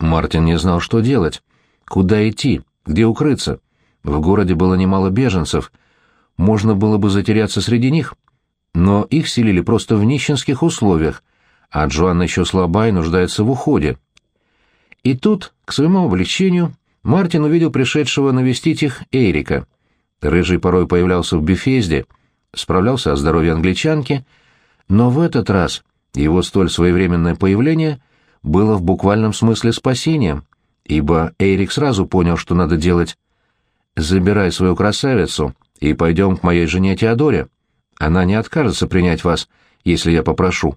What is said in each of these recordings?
Мартин не знал, что делать. Куда идти? Где укрыться? В городе было немало беженцев. Можно было бы затеряться среди них. Но их селили просто в нищенских условиях, а Джоанна еще слаба и нуждается в уходе. И тут, к своему облегчению, Мартин увидел пришедшего навестить их Эрика. Рыжий порой появлялся в Бефезде, справлялся о здоровье англичанки, но в этот раз его столь своевременное появление было в буквальном смысле спасением, ибо Эрик сразу понял, что надо делать. «Забирай свою красавицу и пойдем к моей жене Теодоре. Она не откажется принять вас, если я попрошу».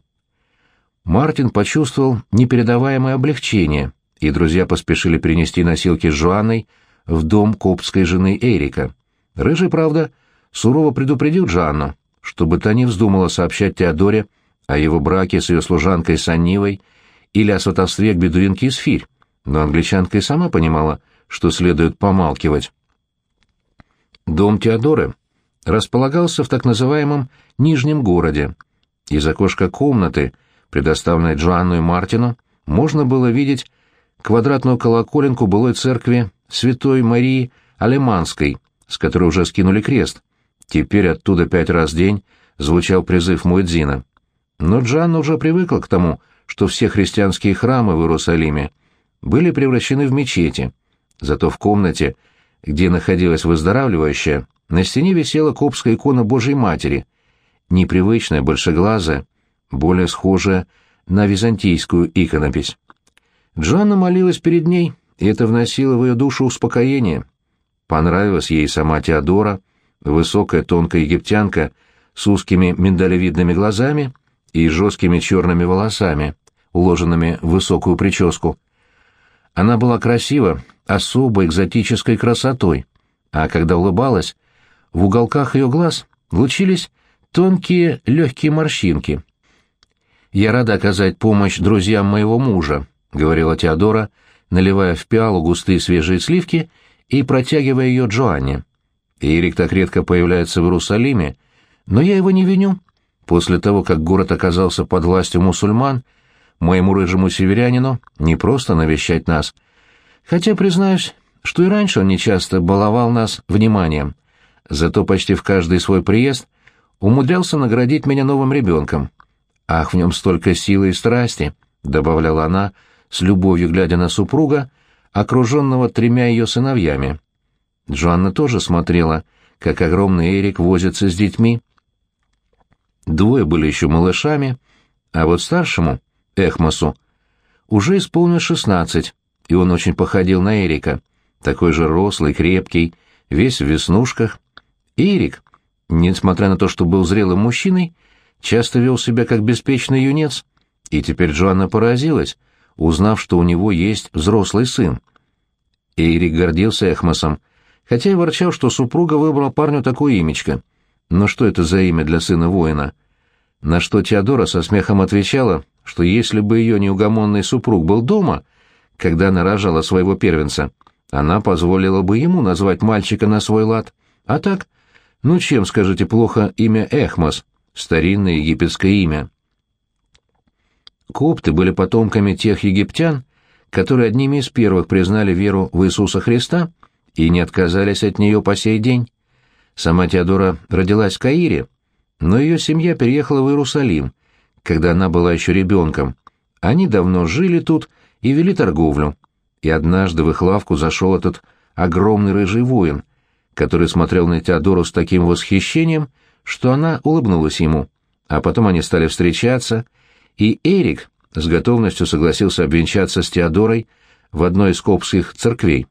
Мартин почувствовал непередаваемое облегчение, и друзья поспешили перенести носилки с Жуанной в дом коптской жены Эрика. Рыжий, правда, сурово предупредил Жанну, чтобы та не вздумала сообщать Теодоре о его браке с ее служанкой Саннивой или о сватовстве к бедуинке Исфирь, но англичанка и сама понимала, что следует помалкивать. Дом Теодоры располагался в так называемом Нижнем городе. Из окошка комнаты, предоставленной Джоанну и Мартину, можно было видеть квадратную колоколенку былой церкви Святой Марии Алеманской, с которой уже скинули крест. Теперь оттуда пять раз в день звучал призыв Муэдзина. Но Джанна уже привыкла к тому, что все христианские храмы в Иерусалиме были превращены в мечети. Зато в комнате, где находилась выздоравливающая, на стене висела копская икона Божьей Матери, непривычная, большеглазая, более схожая на византийскую иконопись. Джоанна молилась перед ней, и это вносило в ее душу успокоение. Понравилась ей сама Теодора, высокая тонкая египтянка с узкими миндалевидными глазами и жесткими черными волосами, уложенными в высокую прическу. Она была красива, особой экзотической красотой, а когда улыбалась, в уголках ее глаз лучились тонкие легкие морщинки. «Я рада оказать помощь друзьям моего мужа», — говорила Теодора, наливая в пиалу густые свежие сливки и протягивая ее Джоанне. «Эрик так редко появляется в Иерусалиме, но я его не виню. После того, как город оказался под властью мусульман, моему рыжему северянину не просто навещать нас. Хотя, признаюсь, что и раньше он нечасто баловал нас вниманием. Зато почти в каждый свой приезд умудрялся наградить меня новым ребенком. Ах, в нем столько силы и страсти!» — добавляла она, с любовью глядя на супруга, окруженного тремя ее сыновьями. Джоанна тоже смотрела, как огромный Эрик возится с детьми. Двое были еще малышами, а вот старшему, Эхмасу, уже исполнилось шестнадцать, и он очень походил на Эрика, такой же рослый, крепкий, весь в веснушках. Эрик, несмотря на то, что был зрелым мужчиной, часто вел себя как беспечный юнец, и теперь Джоанна поразилась, узнав, что у него есть взрослый сын. Эрик гордился Эхмасом, хотя и ворчал, что супруга выбрала парню такое имечко. Но что это за имя для сына воина? На что Теодора со смехом отвечала, что если бы ее неугомонный супруг был дома, когда она рожала своего первенца, она позволила бы ему назвать мальчика на свой лад. А так, ну чем, скажите, плохо имя Эхмас, старинное египетское имя? Копты были потомками тех египтян, которые одними из первых признали веру в Иисуса Христа и не отказались от нее по сей день. Сама Теодора родилась в Каире, но ее семья переехала в Иерусалим, когда она была еще ребенком. Они давно жили тут и вели торговлю. И однажды в их лавку зашел этот огромный рыжий воин, который смотрел на Теодору с таким восхищением, что она улыбнулась ему. А потом они стали встречаться, и Эрик с готовностью согласился обвенчаться с Теодорой в одной из копских церквей.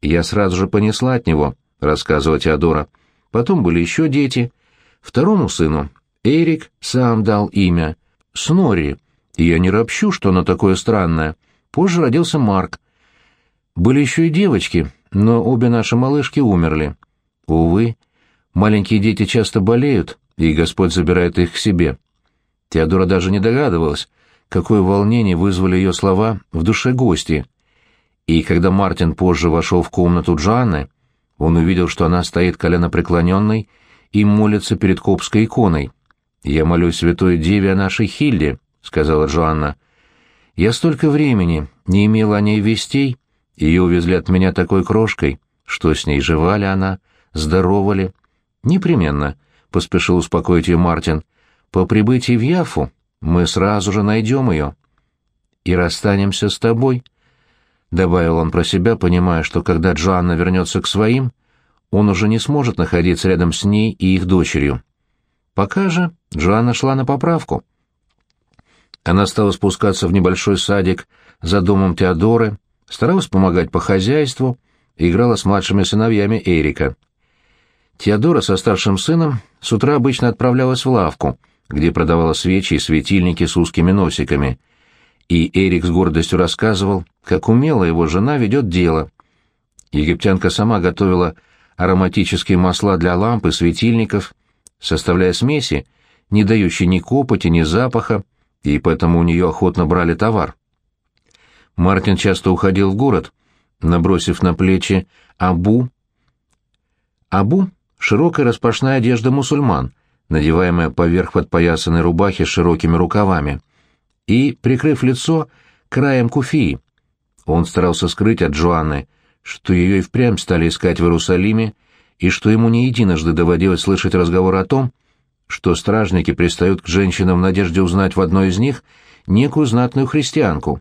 «Я сразу же понесла от него», — рассказывала Теодора. «Потом были еще дети. Второму сыну Эрик сам дал имя — Снори, я не ропщу, что оно такое странное. Позже родился Марк. Были еще и девочки, но обе наши малышки умерли. Увы, маленькие дети часто болеют, и Господь забирает их к себе». Теодора даже не догадывалась, какое волнение вызвали ее слова в душе гости. И когда Мартин позже вошел в комнату Джоанны, он увидел, что она стоит коленопреклоненной и молится перед копской иконой. «Я молюсь святой деве о нашей Хильде», — сказала Джоанна. Я столько времени не имела о ней вестей, ее увезли от меня такой крошкой. Что с ней, жива ли она, здорова ли? Непременно, — поспешил успокоить ее Мартин. По прибытии в Яфу мы сразу же найдем ее. И расстанемся с тобой, — добавил он про себя, понимая, что когда Джоанна вернется к своим, он уже не сможет находиться рядом с ней и их дочерью. Пока же Джоанна шла на поправку. Она стала спускаться в небольшой садик за домом Теодоры, старалась помогать по хозяйству, играла с младшими сыновьями Эрика. Теодора со старшим сыном с утра обычно отправлялась в лавку, где продавала свечи и светильники с узкими носиками. И Эрик с гордостью рассказывал, как умело его жена ведет дело. Египтянка сама готовила ароматические масла для ламп и светильников, составляя смеси, не дающие ни копоти, ни запаха, и поэтому у нее охотно брали товар. Мартин часто уходил в город, набросив на плечи абу. Абу — широкая распашная одежда мусульман, надеваемая поверх подпоясанной рубахи с широкими рукавами, и прикрыв лицо краем куфии. Он старался скрыть от Джоанны, что ее и впрямь стали искать в Иерусалиме, и что ему не единожды доводилось слышать разговор о том, что стражники пристают к женщинам в надежде узнать в одной из них некую знатную христианку.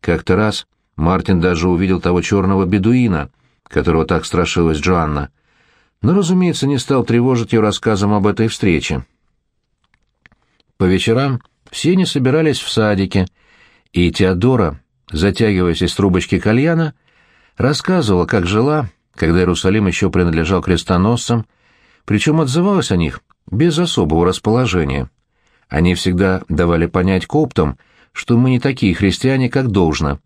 Как-то раз Мартин даже увидел того черного бедуина, которого так страшилась Джоанна, но, разумеется, не стал тревожить ее рассказом об этой встрече. По вечерам все не собирались в садике, и Теодора, затягиваясь из трубочки кальяна, рассказывала, как жила, когда Иерусалим еще принадлежал крестоносцам, причем отзывалась о них без особого расположения. Они всегда давали понять коптам, что мы не такие христиане, как должно.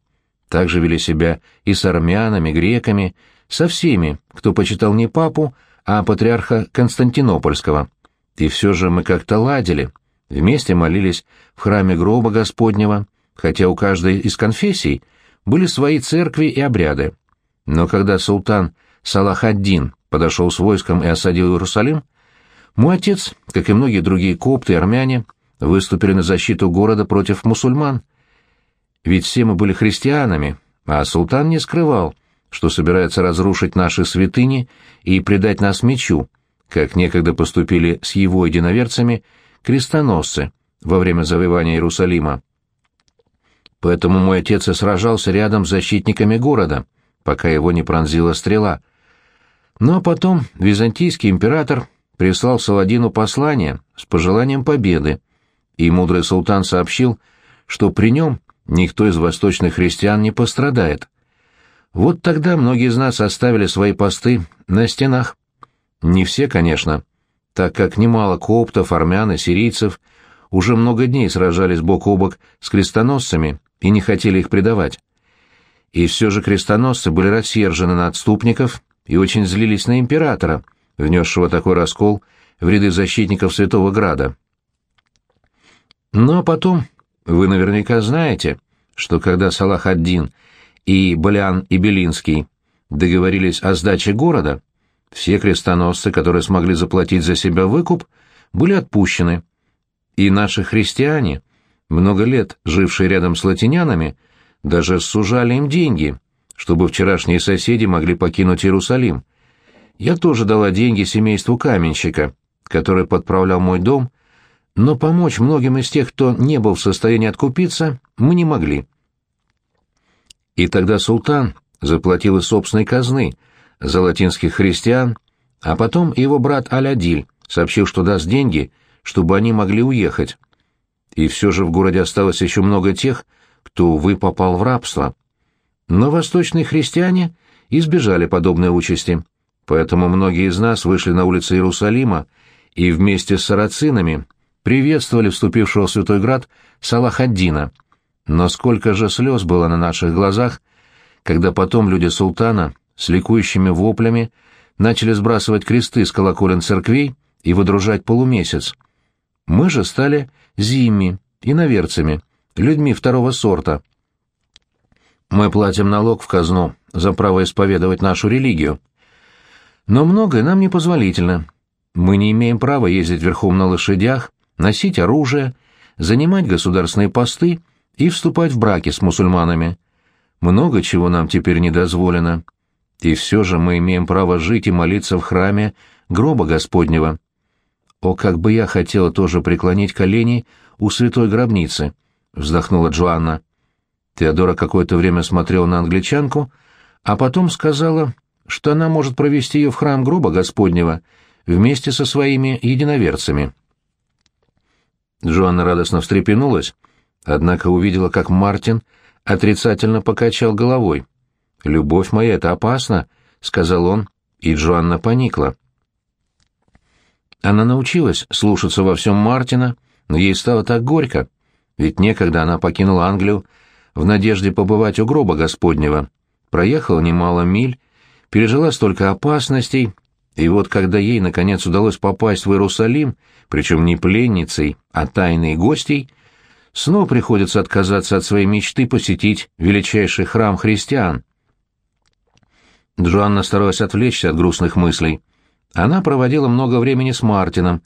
Так же вели себя и с армянами, греками, со всеми, кто почитал не папу, а патриарха Константинопольского. И все же мы как-то ладили, вместе молились в храме гроба Господнего, хотя у каждой из конфессий были свои церкви и обряды. Но когда султан Салах ад-Дин подошел с войском и осадил Иерусалим, мой отец, как и многие другие копты и армяне, выступили на защиту города против мусульман. Ведь все мы были христианами, а султан не скрывал, что собирается разрушить наши святыни и предать нас мечу, как некогда поступили с его единоверцами крестоносцы во время завоевания Иерусалима. Поэтому мой отец и сражался рядом с защитниками города, пока его не пронзила стрела. Но потом византийский император прислал Саладину послание с пожеланием победы, и мудрый султан сообщил, что при нем никто из восточных христиан не пострадает. Вот тогда многие из нас оставили свои посты на стенах. Не все, конечно, так как немало коптов, армян и сирийцев уже много дней сражались бок о бок с крестоносцами и не хотели их предавать. И все же крестоносцы были рассержены на отступников и очень злились на императора, внесшего такой раскол в ряды защитников Святого Града. А потом, вы наверняка знаете, что когда Салах ад-Дин и Балиан и Белинский договорились о сдаче города, все крестоносцы, которые смогли заплатить за себя выкуп, были отпущены, и наши христиане, много лет жившие рядом с латинянами, даже сужали им деньги, чтобы вчерашние соседи могли покинуть Иерусалим. Я тоже дала деньги семейству каменщика, который подправлял мой дом, но помочь многим из тех, кто не был в состоянии откупиться, мы не могли. И тогда султан заплатил из собственной казны за латинских христиан, а потом его брат Алядиль сообщил, что даст деньги, чтобы они могли уехать. И все же в городе осталось еще много тех, кто, увы, попал в рабство. Но восточные христиане избежали подобной участи, поэтому многие из нас вышли на улицы Иерусалима и вместе с сарацинами приветствовали вступившего в Святой Град Салахаддина. Но сколько же слез было на наших глазах, когда потом люди султана с ликующими воплями начали сбрасывать кресты с колоколен церквей и выдружать полумесяц. Мы же стали зимми, иноверцами, людьми второго сорта. Мы платим налог в казну за право исповедовать нашу религию. Но многое нам непозволительно. Мы не имеем права ездить верхом на лошадях, носить оружие, занимать государственные посты и вступать в браки с мусульманами. Много чего нам теперь не дозволено. И все же мы имеем право жить и молиться в храме гроба Господнего. О, как бы я хотела тоже преклонить колени у святой гробницы, вздохнула Джоанна. Теодора какое-то время смотрела на англичанку, а потом сказала, что она может провести ее в храм гроба Господнего вместе со своими единоверцами. Джоанна радостно встрепенулась, однако увидела, как Мартин отрицательно покачал головой. «Любовь моя, это опасно», — сказал он, и Джоанна поникла. Она научилась слушаться во всем Мартина, но ей стало так горько, ведь некогда она покинула Англию в надежде побывать у гроба Господнего, проехала немало миль, пережила столько опасностей, и вот когда ей, наконец, удалось попасть в Иерусалим, причем не пленницей, а тайной гостей, снова приходится отказаться от своей мечты посетить величайший храм христиан. Джоанна старалась отвлечься от грустных мыслей. Она проводила много времени с Мартином.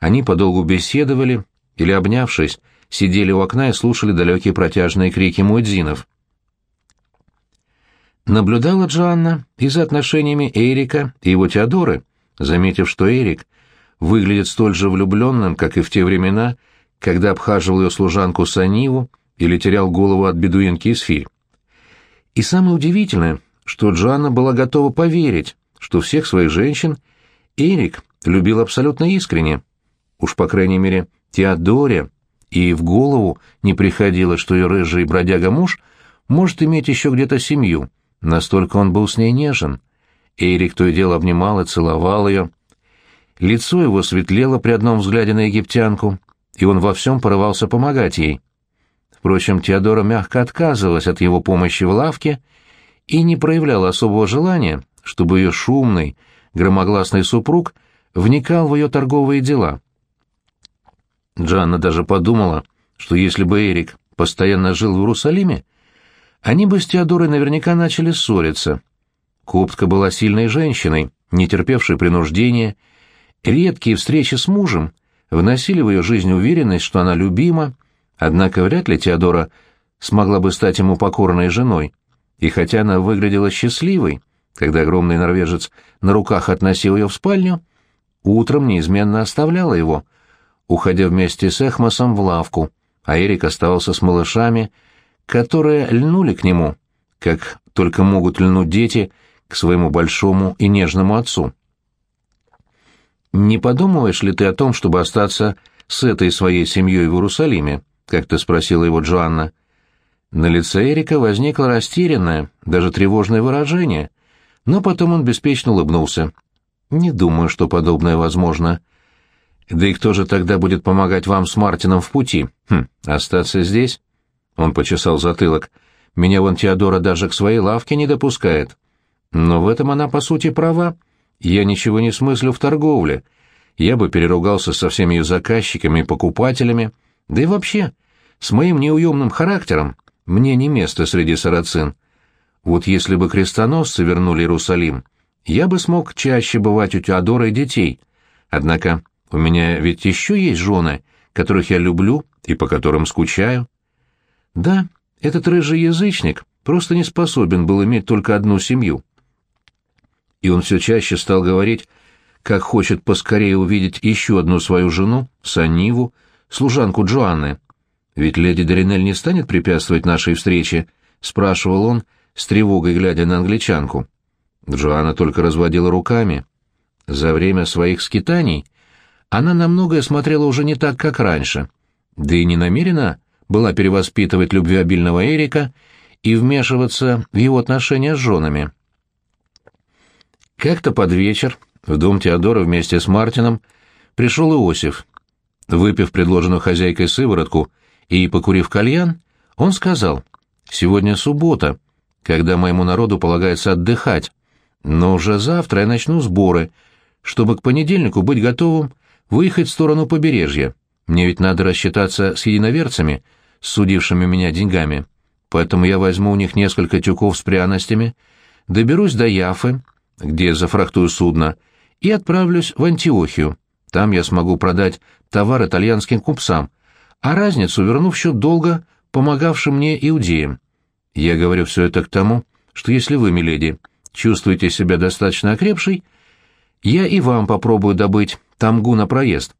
Они подолгу беседовали или, обнявшись, сидели у окна и слушали далекие протяжные крики муэдзинов. Наблюдала Джоанна и за отношениями Эрика и его Теодоры, заметив, что Эрик выглядит столь же влюбленным, как и в те времена, когда обхаживал ее служанку Саниву или терял голову от бедуинки Исфирь. И самое удивительное, что Джоанна была готова поверить, что всех своих женщин Эрик любил абсолютно искренне. Уж, по крайней мере, Теодоре и в голову не приходило, что ее рыжий бродяга-муж может иметь еще где-то семью, настолько он был с ней нежен. Эрик то и дело обнимал и целовал ее. Лицо его светлело при одном взгляде на египтянку, и он во всем порывался помогать ей. Впрочем, Теодора мягко отказывалась от его помощи в лавке и не проявляла особого желания, чтобы ее шумный, громогласный супруг вникал в ее торговые дела. Джанна даже подумала, что если бы Эрик постоянно жил в Иерусалиме, они бы с Теодорой наверняка начали ссориться. Коптка была сильной женщиной, не терпевшей принуждения. Редкие встречи с мужем вносили в ее жизнь уверенность, что она любима, однако вряд ли Теодора смогла бы стать ему покорной женой. И хотя она выглядела счастливой, когда огромный норвежец на руках относил ее в спальню, утром неизменно оставляла его, уходя вместе с Эхмосом в лавку, а Эрик оставался с малышами, которые льнули к нему, как только могут льнуть дети к своему большому и нежному отцу. «Не подумываешь ли ты о том, чтобы остаться с этой своей семьей в Иерусалиме?» — как-то спросила его Джоанна. На лице Эрика возникло растерянное, даже тревожное выражение, но потом он беспечно улыбнулся. «Не думаю, что подобное возможно. Да и кто же тогда будет помогать вам с Мартином в пути? Хм, остаться здесь?» Он почесал затылок. Меня вон Теодора даже к своей лавке не допускает. Но в этом она, по сути, права. Я ничего не смыслю в торговле. Я бы переругался со всеми ее заказчиками и покупателями. Да и вообще, с моим неуемным характером мне не место среди сарацин. Вот если бы крестоносцы вернули Иерусалим, я бы смог чаще бывать у Теодора и детей. Однако у меня ведь еще есть жены, которых я люблю и по которым скучаю. Да, этот рыжий язычник просто не способен был иметь только одну семью. И он все чаще стал говорить, как хочет поскорее увидеть еще одну свою жену, Саниву, служанку Джоанны. «Ведь леди Доринель не станет препятствовать нашей встрече?» — спрашивал он, с тревогой глядя на англичанку. Джоанна только разводила руками. За время своих скитаний она на многое смотрела уже не так, как раньше, да и не намерена была перевоспитывать любвеобильного Эрика и вмешиваться в его отношения с женами. Как-то под вечер в дом Теодора вместе с Мартином пришел Иосиф. Выпив предложенную хозяйкой сыворотку и покурив кальян, он сказал, «Сегодня суббота, когда моему народу полагается отдыхать, но уже завтра я начну сборы, чтобы к понедельнику быть готовым выехать в сторону побережья. Мне ведь надо рассчитаться с единоверцами, судившими меня деньгами, поэтому я возьму у них несколько тюков с пряностями, доберусь до Яфы, где зафрахтую судно, и отправлюсь в Антиохию. Там я смогу продать товар итальянским купцам, а разницу верну в счет долга помогавшим мне иудеям. Я говорю все это к тому, что если вы, миледи, чувствуете себя достаточно окрепшей, я и вам попробую добыть тамгу на проезд.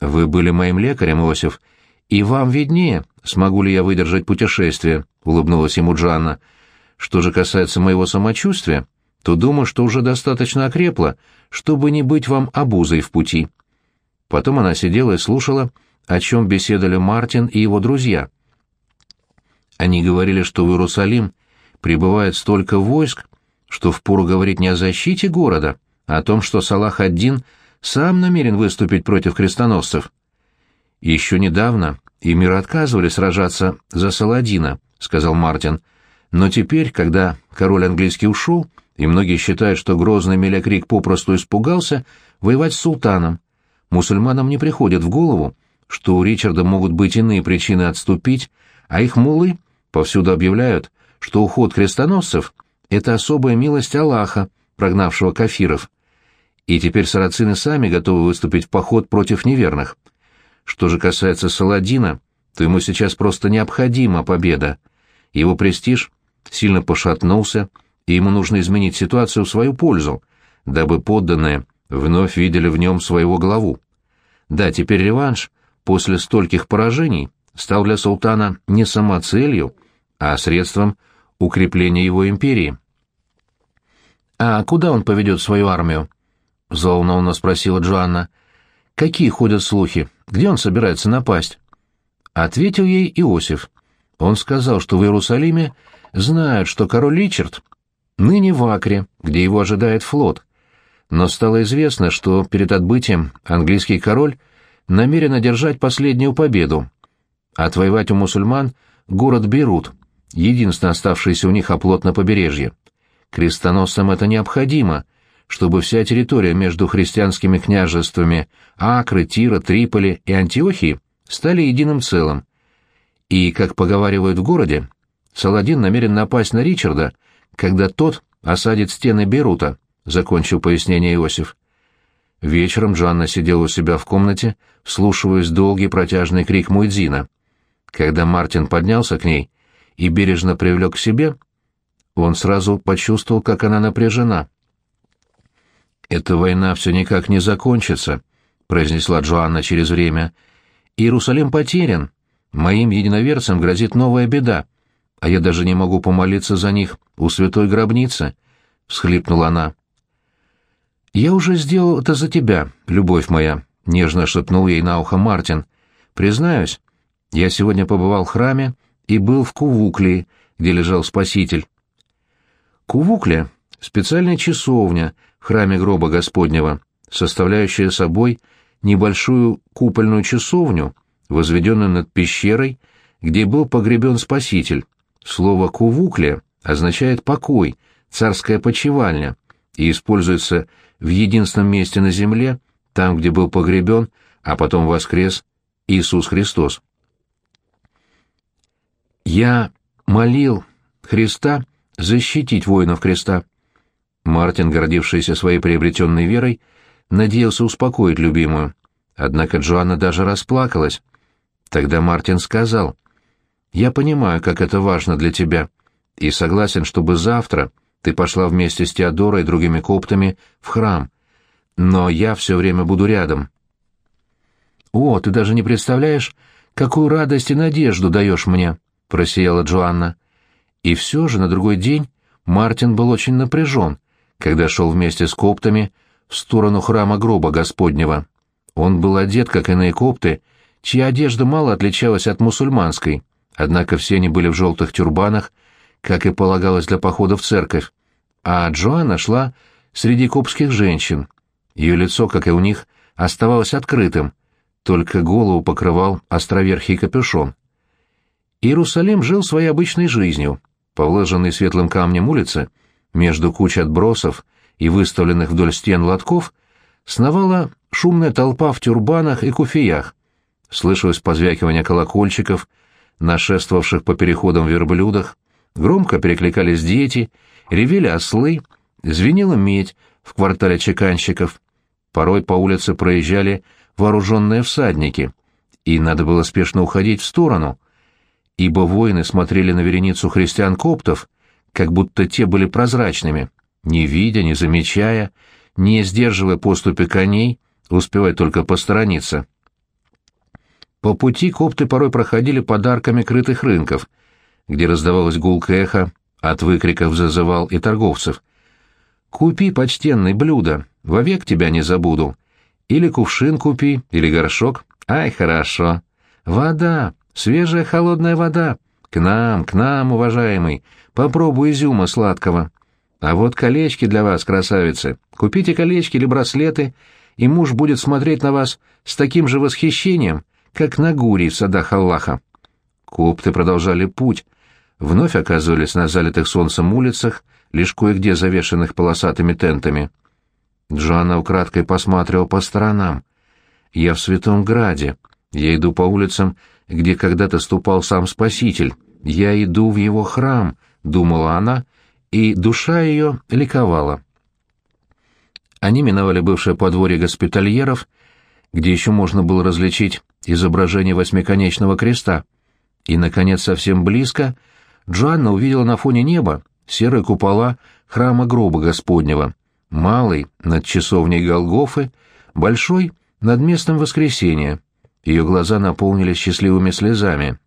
Вы были моим лекарем, Иосиф, и вам виднее, смогу ли я выдержать путешествие, — улыбнулась ему Джанна. Что же касается моего самочувствия, то думаю, что уже достаточно окрепло, чтобы не быть вам обузой в пути. Потом она сидела и слушала, о чем беседовали Мартин и его друзья. Они говорили, что в Иерусалим прибывает столько войск, что впору говорить не о защите города, а о том, что Салах-ад-Дин сам намерен выступить против крестоносцев. Еще недавно эмиры отказывали сражаться за Саладина, сказал Мартин, но теперь, когда король английский ушел, и многие считают, что грозный Мелякрик попросту испугался воевать с султаном, мусульманам не приходит в голову, что у Ричарда могут быть иные причины отступить, а их мулы повсюду объявляют, что уход крестоносцев — это особая милость Аллаха, прогнавшего кафиров. И теперь сарацины сами готовы выступить в поход против неверных. Что же касается Саладина, то ему сейчас просто необходима победа. Его престиж сильно пошатнулся, и ему нужно изменить ситуацию в свою пользу, дабы подданные вновь видели в нем своего главу. Да, теперь реванш после стольких поражений стал для султана не самоцелью, а средством укрепления его империи. «А куда он поведет свою армию?» — взволнованно спросила Джоанна. «Какие ходят слухи? Где он собирается напасть?» Ответил ей Иосиф. Он сказал, что в Иерусалиме знают, что король Ричард ныне в Акре, где его ожидает флот. Но стало известно, что перед отбытием английский король намерен одержать последнюю победу. Отвоевать у мусульман город Бейрут, единственный оставшийся у них оплот на побережье. Крестоносцам это необходимо, чтобы вся территория между христианскими княжествами Акры, Тира, Триполи и Антиохии стали единым целым. И, как поговаривают в городе, Саладин намерен напасть на Ричарда, когда тот осадит стены Бейрута, закончил пояснение Иосиф. Вечером Джанна сидела у себя в комнате, вслушиваясь долгий протяжный крик Муэдзина. Когда Мартин поднялся к ней и бережно привлек к себе, он сразу почувствовал, как она напряжена. «Эта война все никак не закончится», — произнесла Джоанна через время. «Иерусалим потерян. Моим единоверцам грозит новая беда, а я даже не могу помолиться за них у святой гробницы», — всхлипнула она. «Я уже сделал это за тебя, любовь моя», — нежно шепнул ей на ухо Мартин. «Признаюсь, я сегодня побывал в храме и был в Кувуклии, где лежал Спаситель. Кувукля — специальная часовня храме гроба Господнего, составляющая собой небольшую купольную часовню, возведенную над пещерой, где был погребен Спаситель. Слово «кувукля» означает «покой», «царская почевальня» и используется в единственном месте на земле, там, где был погребен, а потом воскрес Иисус Христос. Я молил Христа защитить воинов креста. Мартин, гордившийся своей приобретенной верой, надеялся успокоить любимую. Однако Джоанна даже расплакалась. Тогда Мартин сказал, «Я понимаю, как это важно для тебя, и согласен, чтобы завтра ты пошла вместе с Теодорой и другими коптами в храм. Но я все время буду рядом. О, ты даже не представляешь, какую радость и надежду даешь мне, — просияла Джоанна. И все же на другой день Мартин был очень напряжен, когда шел вместе с коптами в сторону храма гроба Господнего. Он был одет, как иные копты, чья одежда мало отличалась от мусульманской, однако все они были в желтых тюрбанах как и полагалось для похода в церковь, а Джоанна шла среди копских женщин. Ее лицо, как и у них, оставалось открытым, только голову покрывал островерхий капюшон. Иерусалим жил своей обычной жизнью. По выложенной светлым камнем улице, между куч отбросов и выставленных вдоль стен лотков, сновала шумная толпа в тюрбанах и куфиях. Слышалось позвякивание колокольчиков, нашествовавших по переходам верблюдах, Громко перекликались дети, ревели ослы, звенела медь в квартале чеканщиков. Порой по улице проезжали вооруженные всадники, и надо было спешно уходить в сторону. ибо воины смотрели на вереницу христиан-коптов, как будто те были прозрачными, не видя, не замечая, не сдерживая поступи коней, успевая только посторониться. По пути копты порой проходили подарками крытых рынков, где раздавалось гулкое эхо от выкриков зазывал и торговцев. «Купи, почтенный, блюдо, вовек тебя не забуду. Или кувшин купи, или горшок. Ай, хорошо. Вода, свежая холодная вода. К нам, к нам, уважаемый. Попробуй изюма сладкого. А вот колечки для вас, красавицы. Купите колечки или браслеты, и муж будет смотреть на вас с таким же восхищением, как на гури в садах Аллаха. Купты продолжали путь, вновь оказывались на залитых солнцем улицах, лишь кое-где завешенных полосатыми тентами. Джоанна украдкой посматривал по сторонам. «Я в Святом Граде. Я иду по улицам, где когда-то ступал сам Спаситель. Я иду в его храм», — думала она, и душа ее ликовала. Они миновали бывшее подворье госпитальеров, где еще можно было различить изображение восьмиконечного креста. И, наконец, совсем близко Джоанна увидела на фоне неба серые купола храма гроба Господнего, малый над часовней Голгофы, большой над местом Воскресения. Ее глаза наполнились счастливыми слезами.